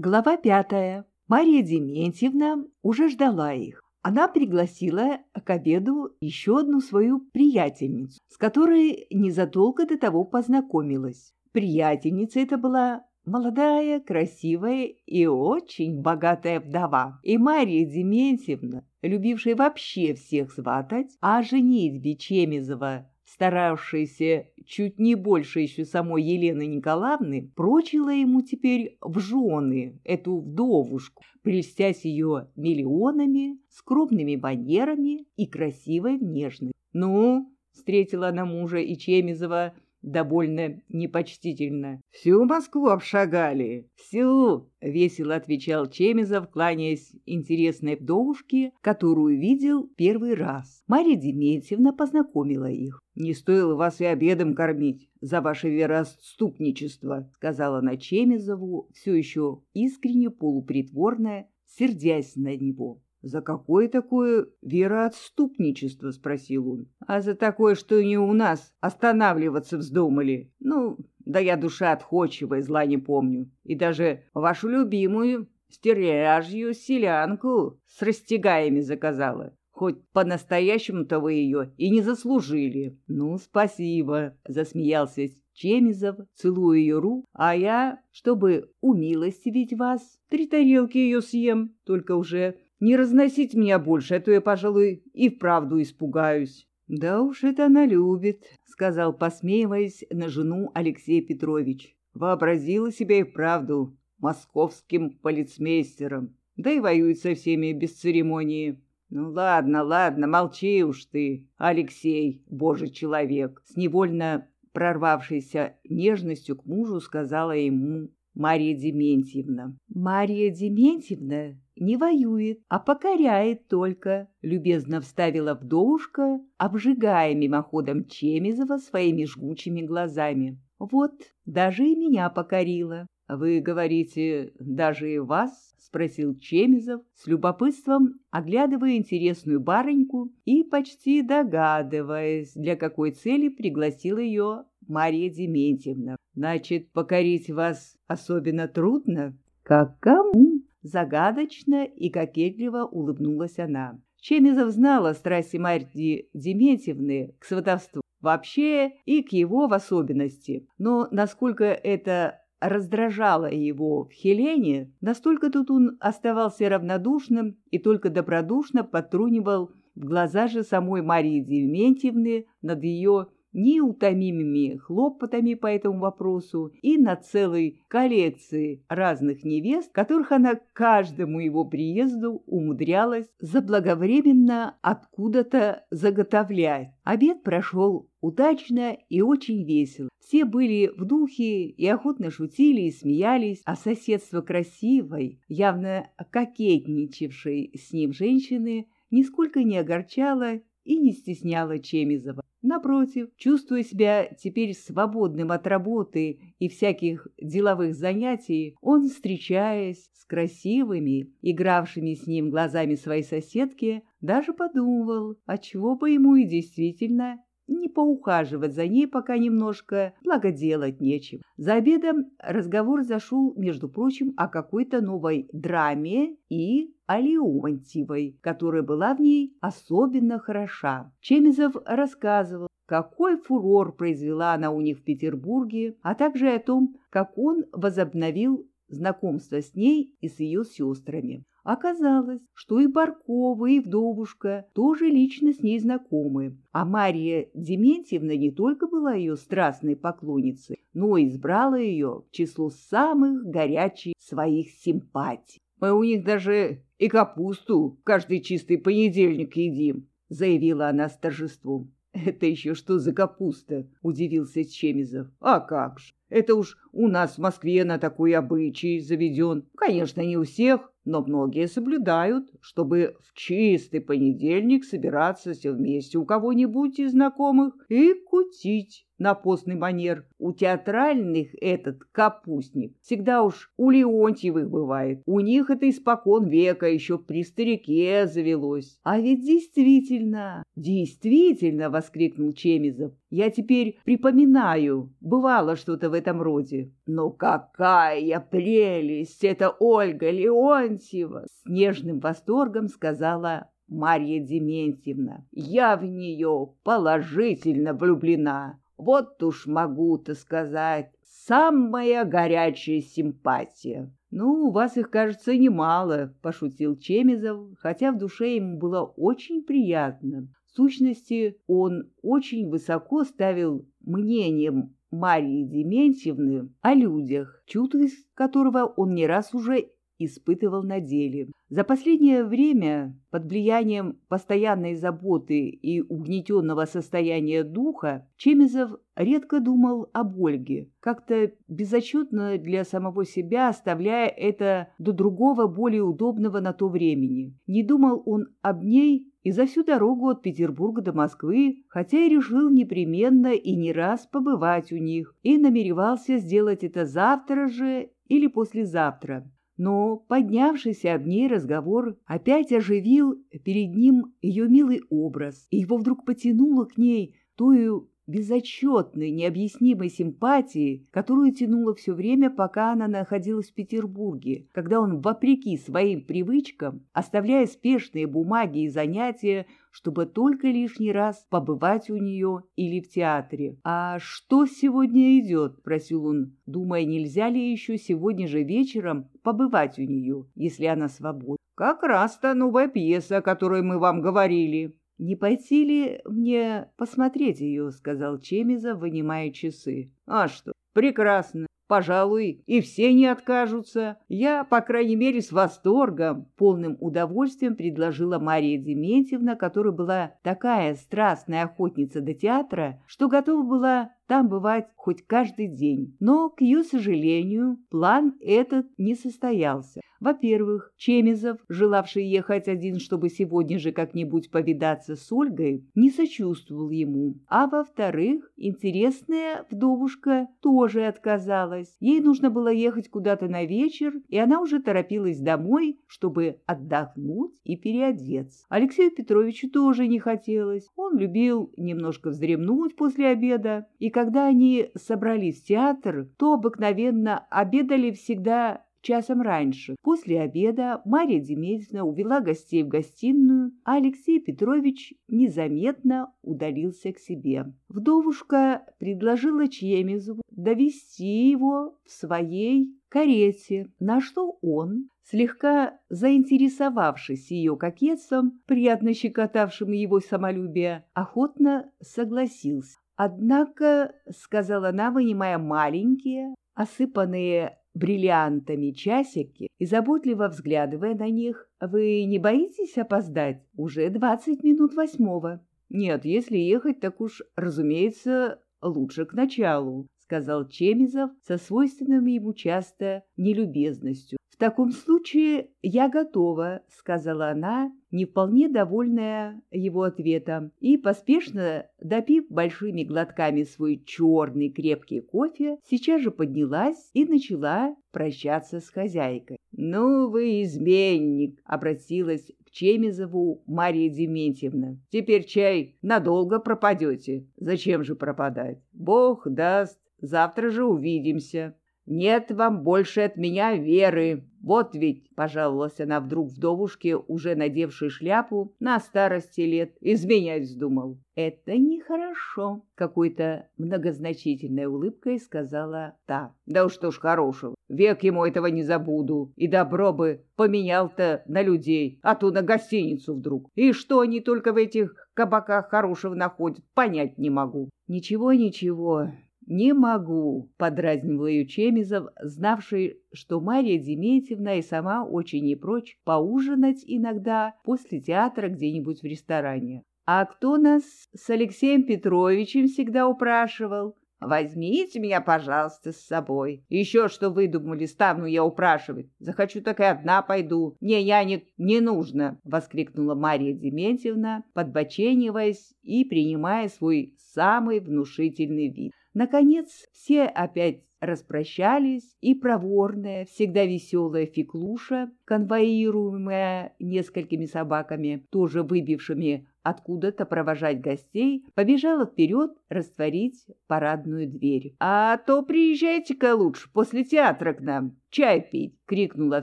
Глава пятая. Мария Дементьевна уже ждала их. Она пригласила к обеду еще одну свою приятельницу, с которой незадолго до того познакомилась. Приятельница это была молодая, красивая и очень богатая вдова. И Мария Дементьевна, любившая вообще всех сватать, а женитьбе Чемизова старавшаяся чуть не больше еще самой Елены Николаевны, прочила ему теперь в жены эту вдовушку, прельстясь ее миллионами, скромными манерами и красивой внешностью. «Ну?» — встретила она мужа и Чемизова — довольно непочтительно. «Всю Москву обшагали, всю!» — весело отвечал Чемизов, кланяясь интересной вдовушке, которую видел первый раз. Марья Дементьевна познакомила их. «Не стоило вас и обедом кормить за ваше вероотступничество», — сказала она Чемизову, все еще искренне полупритворная, сердясь на него. «За какое такое вероотступничество?» — спросил он. «А за такое, что не у нас останавливаться вздумали. Ну, да я душа отходчивая, зла не помню. И даже вашу любимую стеряжью селянку с растягаями заказала. Хоть по-настоящему-то вы ее и не заслужили. Ну, спасибо, — засмеялся Чемизов, целуя ее руку, а я, чтобы умилостивить вас, три тарелки ее съем, только уже не разносить меня больше, а то я, пожалуй, и вправду испугаюсь. — Да уж это она любит, — сказал, посмеиваясь на жену Алексей Петрович. Вообразила себя и вправду московским полицмейстером, да и воюет со всеми без церемонии. Ну ладно, ладно, молчи уж ты, Алексей, божий человек, с невольно прорвавшейся нежностью к мужу сказала ему Мария Дементьевна. Мария Дементьевна не воюет, а покоряет только, любезно вставила вдовушка, обжигая мимоходом Чемизова своими жгучими глазами. Вот, даже и меня покорила. Вы говорите, даже и вас? спросил Чемизов с любопытством, оглядывая интересную барыньку и почти догадываясь, для какой цели пригласил ее Мария Дементьевна. Значит, покорить вас особенно трудно? Как кому? Загадочно и кокетливо улыбнулась она. Чемизов знала страсти Марьи Дементьевны к сватовству вообще и к его в особенности, но насколько это раздражало его в Хелене, настолько тут он оставался равнодушным и только добродушно потрунивал в глаза же самой Марии Дементьевны над ее неутомимыми хлопотами по этому вопросу и на целой коллекции разных невест, которых она каждому его приезду умудрялась заблаговременно откуда-то заготовлять. Обед прошел удачно и очень весело. Все были в духе и охотно шутили и смеялись, а соседство красивой, явно кокетничавшей с ним женщины, нисколько не огорчало и не стесняло Чемизова. Напротив, чувствуя себя теперь свободным от работы и всяких деловых занятий, он, встречаясь с красивыми, игравшими с ним глазами своей соседки, даже подумывал, а чего бы ему и действительно не поухаживать за ней пока немножко, благо делать нечем. За обедом разговор зашел, между прочим, о какой-то новой драме и о Леонтьевой, которая была в ней особенно хороша. Чемизов рассказывал, какой фурор произвела она у них в Петербурге, а также о том, как он возобновил знакомство с ней и с ее сестрами. Оказалось, что и Баркова, и Вдовушка тоже лично с ней знакомы, а Мария Дементьевна не только была ее страстной поклонницей, но и избрала ее в число самых горячих своих симпатий. «Мы у них даже и капусту каждый чистый понедельник едим», — заявила она с торжеством. «Это еще что за капуста?» — удивился Чемизов. «А как же! Это уж у нас в Москве на такой обычай заведен. Конечно, не у всех, но многие соблюдают, чтобы в чистый понедельник собираться все вместе у кого-нибудь из знакомых и кутить. На постный манер. У театральных этот капустник всегда уж у Леонтьевых бывает. У них это испокон века еще при старике завелось. А ведь действительно, действительно, воскликнул Чемизов. Я теперь припоминаю, бывало что-то в этом роде. Но какая прелесть! Это Ольга Леонтьева! С нежным восторгом сказала Марья Дементьевна. Я в нее положительно влюблена. Вот уж могу-то сказать, самая горячая симпатия. «Ну, у вас их, кажется, немало», — пошутил Чемизов, хотя в душе ему было очень приятно. В сущности, он очень высоко ставил мнением Марии Дементьевны о людях, чуткость которого он не раз уже испытывал на деле. За последнее время, под влиянием постоянной заботы и угнетенного состояния духа, Чемизов редко думал об Ольге, как-то безотчетно для самого себя, оставляя это до другого, более удобного на то времени. Не думал он об ней и за всю дорогу от Петербурга до Москвы, хотя и решил непременно и не раз побывать у них, и намеревался сделать это завтра же или послезавтра. Но поднявшийся об ней разговор опять оживил перед ним ее милый образ, и его вдруг потянуло к ней тою безотчетной, необъяснимой симпатии, которую тянуло все время, пока она находилась в Петербурге, когда он, вопреки своим привычкам, оставляя спешные бумаги и занятия, чтобы только лишний раз побывать у нее или в театре. «А что сегодня идет?» — просил он, думая, нельзя ли еще сегодня же вечером побывать у нее, если она свободна. «Как раз та новая пьеса, о которой мы вам говорили». «Не пойти ли мне посмотреть ее?» — сказал Чемизов, вынимая часы. «А что? Прекрасно. Пожалуй, и все не откажутся. Я, по крайней мере, с восторгом, полным удовольствием предложила Мария Дементьевна, которая была такая страстная охотница до театра, что готова была там бывать хоть каждый день. Но, к ее сожалению, план этот не состоялся. Во-первых, Чемизов, желавший ехать один, чтобы сегодня же как-нибудь повидаться с Ольгой, не сочувствовал ему. А во-вторых, интересная вдовушка тоже отказалась. Ей нужно было ехать куда-то на вечер, и она уже торопилась домой, чтобы отдохнуть и переодеться. Алексею Петровичу тоже не хотелось. Он любил немножко вздремнуть после обеда, и когда они собрались в театр, то обыкновенно обедали всегда часом раньше. После обеда Марья Дементьевна увела гостей в гостиную, а Алексей Петрович незаметно удалился к себе. Вдовушка предложила Чемизову довести его в своей карете, на что он, слегка заинтересовавшись ее кокетством, приятно щекотавшим его самолюбие, охотно согласился. «Однако», — сказала она, вынимая маленькие, осыпанные бриллиантами часики и заботливо взглядывая на них, «Вы не боитесь опоздать? Уже двадцать минут восьмого». «Нет, если ехать, так уж, разумеется, лучше к началу», — сказал Чемизов со свойственным ему часто нелюбезностью. «В таком случае я готова», — сказала она, не вполне довольная его ответом, и, поспешно допив большими глотками свой черный крепкий кофе, сейчас же поднялась и начала прощаться с хозяйкой. «Ну вы изменник!» — обратилась к Чемизову Мария Дементьевна. «Теперь чай надолго пропадете. Зачем же пропадать? Бог даст, завтра же увидимся». «Нет вам больше от меня веры. Вот ведь, — пожаловалась она вдруг вдовушке, уже надевшей шляпу, на старости лет, изменять вздумал. Это нехорошо, — какой-то многозначительной улыбкой сказала та. Да уж что ж хорошего, век ему этого не забуду, и добро бы поменял-то на людей, а то на гостиницу вдруг. И что они только в этих кабаках хорошего находят, понять не могу. Ничего, ничего, «Не могу», — подразнивал ее Чемизов, знавший, что Мария Дементьевна и сама очень не прочь поужинать иногда после театра где-нибудь в ресторане. «А кто нас с Алексеем Петровичем всегда упрашивал?» Возьмите меня, пожалуйста, с собой. Еще что выдумали, стану я упрашивать. Захочу, так и одна пойду. Мне я не, не нужно, — воскликнула Мария Дементьевна, подбочениваясь и принимая свой самый внушительный вид. Наконец, все опять распрощались, и проворная, всегда веселая Феклуша, конвоируемая несколькими собаками, тоже выбившими откуда-то провожать гостей, побежала вперед растворить парадную дверь. «А то приезжайте-ка лучше после театра к нам, чай пить!» — крикнула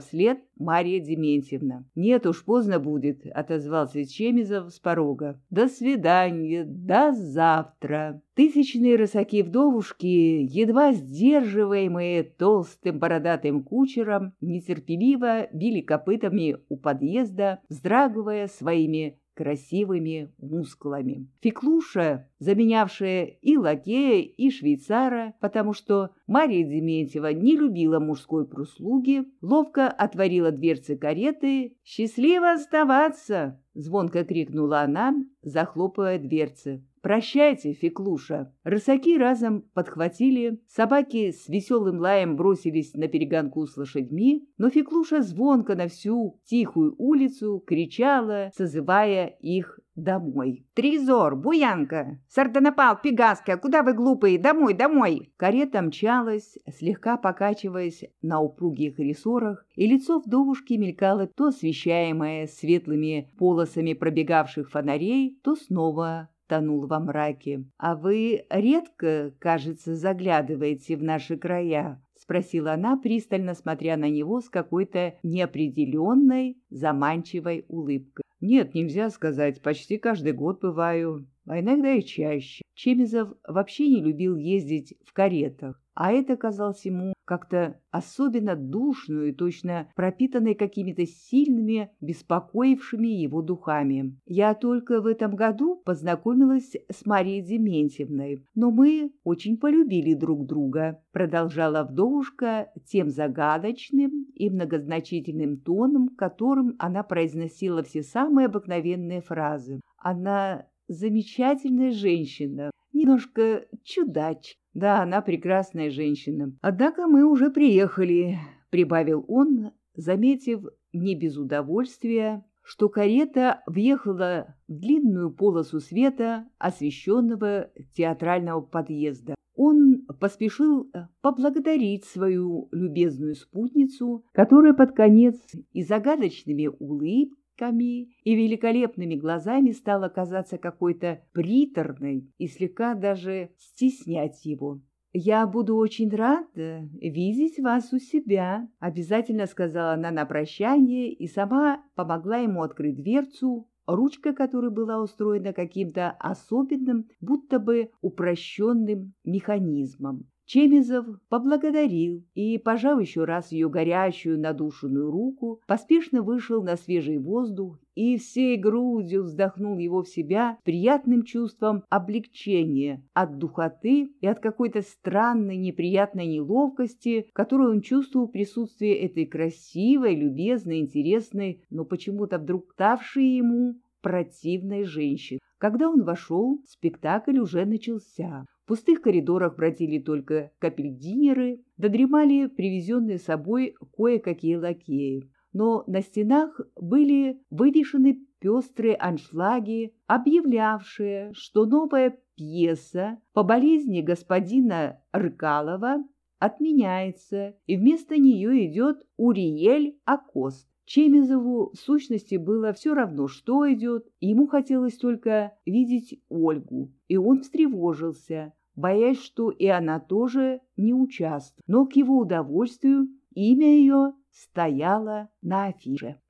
вслед Мария Дементьевна. «Нет уж, поздно будет», — отозвался Чемизов с порога. «До свидания, до завтра!» Тысячные рысаки-вдовушки, едва сдерживаемые толстым бородатым кучером, нетерпеливо били копытами у подъезда, вздрагивая своими красивыми мускулами. Феклуша, заменявшая и лакея, и швейцара, потому что Мария Дементьева не любила мужской прислуги, ловко отворила дверцы кареты. «Счастливо оставаться!» — звонко крикнула она, захлопывая дверцы. «Прощайте, Феклуша!» Рысаки разом подхватили, собаки с веселым лаем бросились на перегонку с лошадьми, но Феклуша звонко на всю тихую улицу кричала, созывая их домой. «Тризор! Буянка! Сардонапал! Пегаска! Куда вы, глупые? Домой, домой!» Карета мчалась, слегка покачиваясь на упругих рессорах, и лицо вдовушки мелькало то освещаемое светлыми полосами пробегавших фонарей, то снова тонул во мраке. «А вы редко, кажется, заглядываете в наши края?» — спросила она, пристально смотря на него с какой-то неопределенной, заманчивой улыбкой. «Нет, нельзя сказать, почти каждый год бываю, а иногда и чаще». Чемизов вообще не любил ездить в каретах а это казалось ему как-то особенно душную точно пропитанной какими-то сильными, беспокоившими его духами. Я только в этом году познакомилась с Марией Дементьевной, но мы очень полюбили друг друга, продолжала вдовушка тем загадочным и многозначительным тоном, которым она произносила все самые обыкновенные фразы. Она замечательная женщина, немножко чудач, да, она прекрасная женщина. Однако мы уже приехали, прибавил он, заметив не без удовольствия, что карета въехала в длинную полосу света, освещенного театрального подъезда. Он поспешил поблагодарить свою любезную спутницу, которая под конец и загадочными улыбками, ками и великолепными глазами стала казаться какой-то приторной и слегка даже стеснять его. «Я буду очень рада видеть вас у себя», — обязательно сказала она на прощание и сама помогла ему открыть дверцу, ручка которой была устроена каким-то особенным, будто бы упрощенным механизмом. Чемизов поблагодарил и, пожав еще раз ее горячую надушенную руку, поспешно вышел на свежий воздух и всей грудью вздохнул его в себя приятным чувством облегчения от духоты и от какой-то странной неприятной неловкости, которую он чувствовал в присутствии этой красивой, любезной, интересной, но почему-то вдруг ставшей ему противной женщины. Когда он вошел, спектакль уже начался. В пустых коридорах бродили только капельдинеры, додремали привезенные с собой кое-какие лакеи. Но на стенах были вывешены пестрые аншлаги, объявлявшие, что новая пьеса по болезни господина Рыкалова отменяется, и вместо нее идет Уриель Акост. Чемизову в сущности было все равно, что идет, ему хотелось только видеть Ольгу, и он встревожился, боясь, что и она тоже не участвует. Но к его удовольствию имя ее стояло на афише.